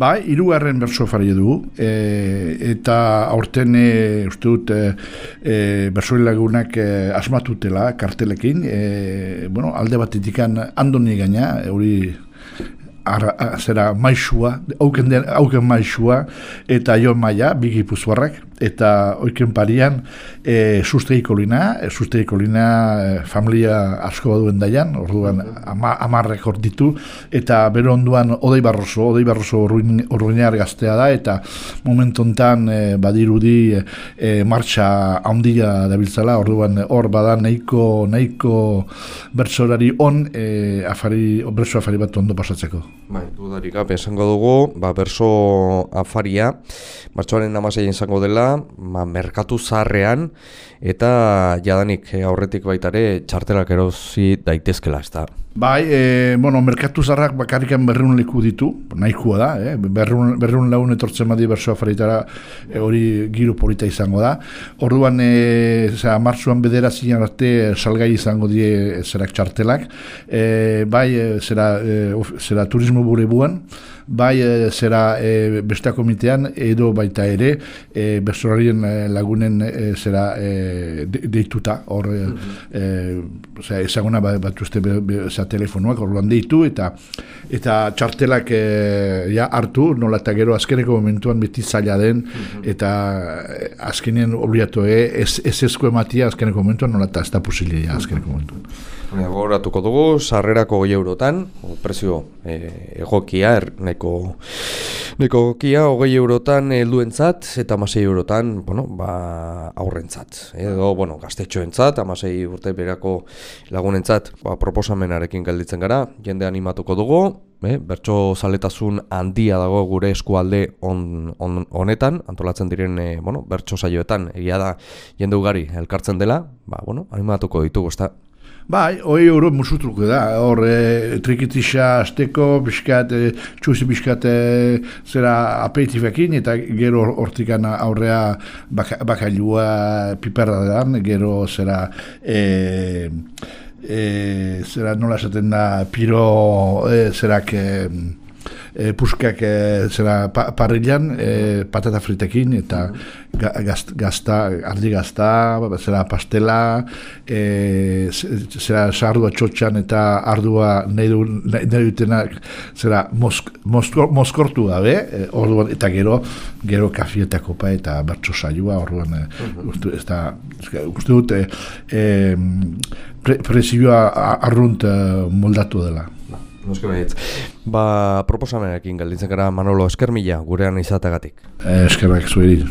Bai, irugarren berso fari dugu, e, eta aurten e, uste dut e, e, lagunak e, asmatutela kartelekin, e, bueno, alde bat itikan andoni gaina, hori Ara, zera maixua, auken, den, auken maixua, eta jo maia, bigi eta oiken parian e, susteiko lina, e, susteiko lina e, familia asko duen daian, orduan ama, amarrek ditu, eta bero onduan odei barroso, odei barroso urruinar gaztea da, eta momentu ontan e, badirudi e, martxa handia dabiltzala, orduan hor bada nahiko, nahiko bertsorari on, e, afari, bertso afari bat ondo pasatzeko. Bai, dudarik gabe esango dugu, ba, berso afaria, martxoaren amaseien izango dela, ma, merkatu zarrean eta jadanik eh, aurretik baitare txartelak erosi daitezkela, ez da? Bai, e, bueno, merkatu zarrak bakarrikan berreun leku ditu, nahikoa da, eh? berreun, berreun laun etortzen badi bersoa faritara e, hori giro polita izango da. Orduan, e, zera, marzuan bedera zinan arte salgai izango die zerak txartelak, e, bai, zera, zera turismo bure buan, bai e, zera e, beste komitean edo baita ere e, bestorarien e, lagunen e, zera e, deituta hor e, mm -hmm. ezaguna bat, bat uste be, be, telefonoak orduan deitu eta eta txartelak e, ja hartu nola eta gero azkeneko momentuan beti zaila den mhm. eta azkenien obliatu e, ez, ez ezko ematia azkeneko momentuan nola eta ez da posilia azkeneko momentuan Gogoratuko dugu, sarrerako goi eurotan, prezio e, egokia, er, neko, neko egokia, hogei eurotan helduentzat eta amasei eurotan, bueno, ba, aurrentzat. Edo, bueno, gaztetxoentzat, amasei urte berako lagunentzat, ba, proposamenarekin gelditzen gara, jende animatuko dugu, e, bertso zaletasun handia dago gure eskualde on, on, honetan, antolatzen diren, e, bueno, bertso saioetan, egia da, jende ugari elkartzen dela, ba, bueno, animatuko ditugu, ez Bai, hoi euro musutruko da, hor e, trikitisa azteko, biskat, e, txuzi biskat e, zera apeitifekin, eta gero hortikan aurrea baka, bakailua piperra da, gero zera e, e, zera nola esaten da piro e, zerak e, e, puskak e, zera pa, parrilan e, patata fritekin eta gazt, gazta, ardi gazta, zera pastela, e, zera sardua txotxan eta ardua nahi, du, nahi, dutenak zera mosk, moskortu gabe, e, orduan, eta gero gero kafi eta kopa eta bertso saioa orduan, e, uste, ez da, uste dut, e, e, pre, prezioa arrunt e, moldatu dela. Noske behitz. Ba, proposamenekin galditzen gara Manolo Eskermila gurean izatagatik. Eskerrak zuheri.